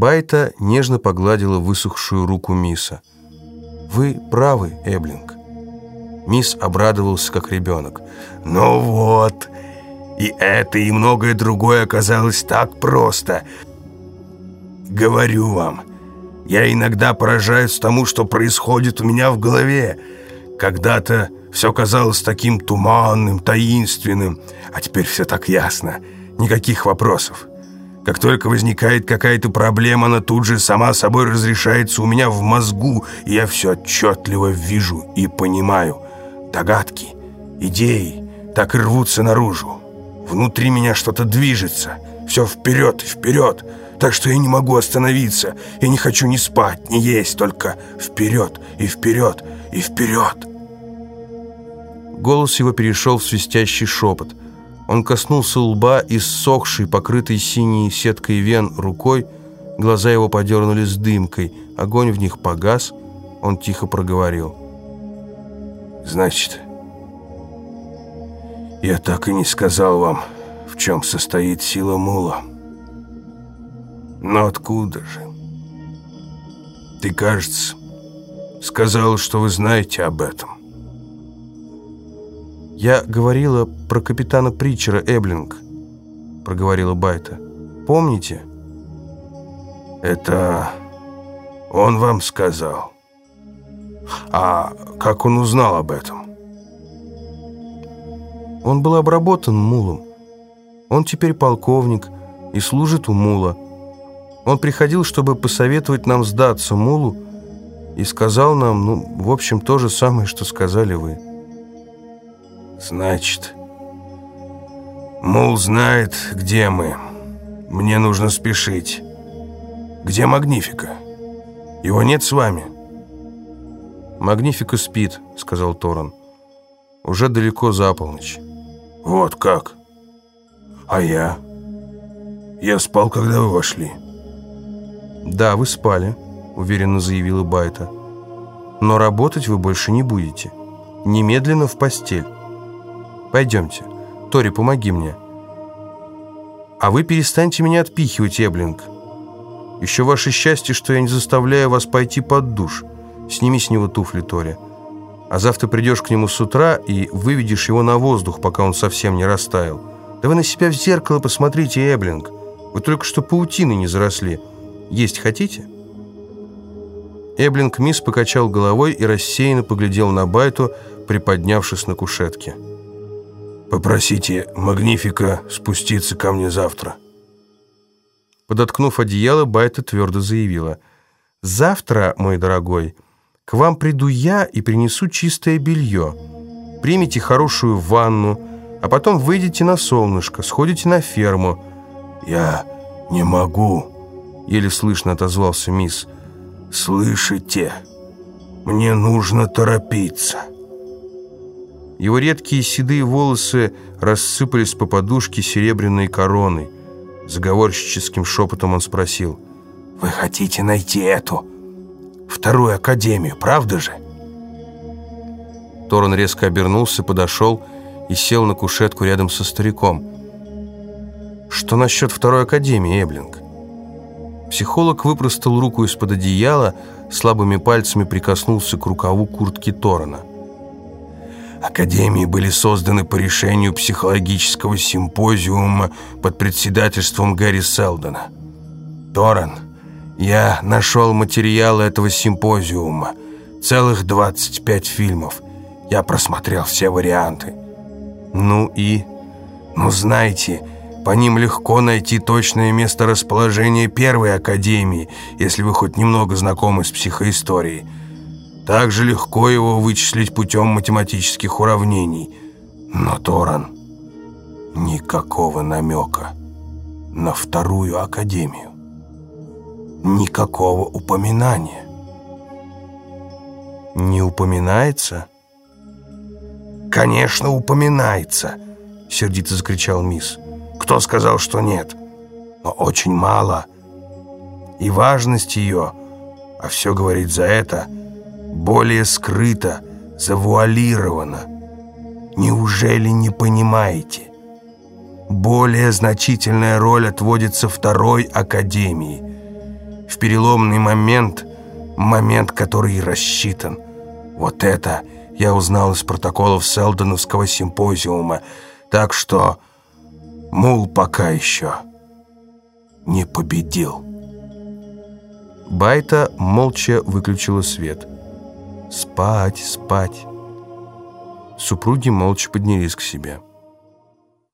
Байта нежно погладила высохшую руку Миса. «Вы правы, Эблинг». Мисс обрадовался, как ребенок. «Ну вот, и это, и многое другое оказалось так просто. Говорю вам, я иногда поражаюсь тому, что происходит у меня в голове. Когда-то все казалось таким туманным, таинственным, а теперь все так ясно. Никаких вопросов. Как только возникает какая-то проблема, она тут же сама собой разрешается у меня в мозгу, и я все отчетливо вижу и понимаю. Догадки, идеи так и рвутся наружу. Внутри меня что-то движется, все вперед и вперед, так что я не могу остановиться. Я не хочу ни спать, ни есть, только вперед и вперед и вперед. Голос его перешел в свистящий шепот. Он коснулся лба и ссохшей, покрытой синей сеткой вен рукой. Глаза его подернулись дымкой. Огонь в них погас. Он тихо проговорил. «Значит, я так и не сказал вам, в чем состоит сила мула. Но откуда же? Ты, кажется, сказал, что вы знаете об этом». «Я говорила про капитана Притчера Эблинг», — проговорила Байта. «Помните?» «Это он вам сказал. А как он узнал об этом?» «Он был обработан мулом. Он теперь полковник и служит у мула. Он приходил, чтобы посоветовать нам сдаться мулу, и сказал нам, ну, в общем, то же самое, что сказали вы». Значит, Мул знает, где мы. Мне нужно спешить. Где Магнифика? Его нет с вами? Магнифика спит, сказал Торан. Уже далеко за полночь. Вот как? А я? Я спал, когда вы вошли. Да, вы спали, уверенно заявила Байта. Но работать вы больше не будете. Немедленно в постель. Пойдемте. Тори, помоги мне. А вы перестаньте меня отпихивать, Эблинг. Еще ваше счастье, что я не заставляю вас пойти под душ. Сними с него туфли, Тори. А завтра придешь к нему с утра и выведешь его на воздух, пока он совсем не растаял. Да вы на себя в зеркало посмотрите, Эблинг. Вы только что паутины не заросли. Есть хотите?» Эблинг Мисс покачал головой и рассеянно поглядел на Байту, приподнявшись на кушетке. Попросите Магнифика спуститься ко мне завтра». Подоткнув одеяло, Байта твердо заявила. «Завтра, мой дорогой, к вам приду я и принесу чистое белье. Примите хорошую ванну, а потом выйдете на солнышко, сходите на ферму». «Я не могу», — еле слышно отозвался мисс. «Слышите? Мне нужно торопиться». Его редкие седые волосы рассыпались по подушке серебряной короной. Заговорщическим шепотом он спросил. «Вы хотите найти эту, вторую академию, правда же?» Торон резко обернулся, подошел и сел на кушетку рядом со стариком. «Что насчет второй академии, Эблинг?» Психолог выпростал руку из-под одеяла, слабыми пальцами прикоснулся к рукаву куртки Торона. Академии были созданы по решению психологического симпозиума под председательством Гэри Селдона. Торан, я нашел материалы этого симпозиума. Целых 25 фильмов. Я просмотрел все варианты. Ну и... Ну, знаете, по ним легко найти точное место расположения первой академии, если вы хоть немного знакомы с психоисторией. Так же легко его вычислить путем математических уравнений. Но Торан никакого намека на вторую академию. Никакого упоминания. Не упоминается? Конечно, упоминается, сердито закричал мисс. Кто сказал, что нет? Но очень мало. И важность ее, а все говорит за это – более скрыто, завуалировано. Неужели не понимаете? Более значительная роль отводится второй академии. в переломный момент, момент, который рассчитан. Вот это я узнал из протоколов Селдоновского симпозиума, так что Мул пока еще не победил. Байта молча выключила свет. «Спать, спать». Супруги молча поднялись к себе.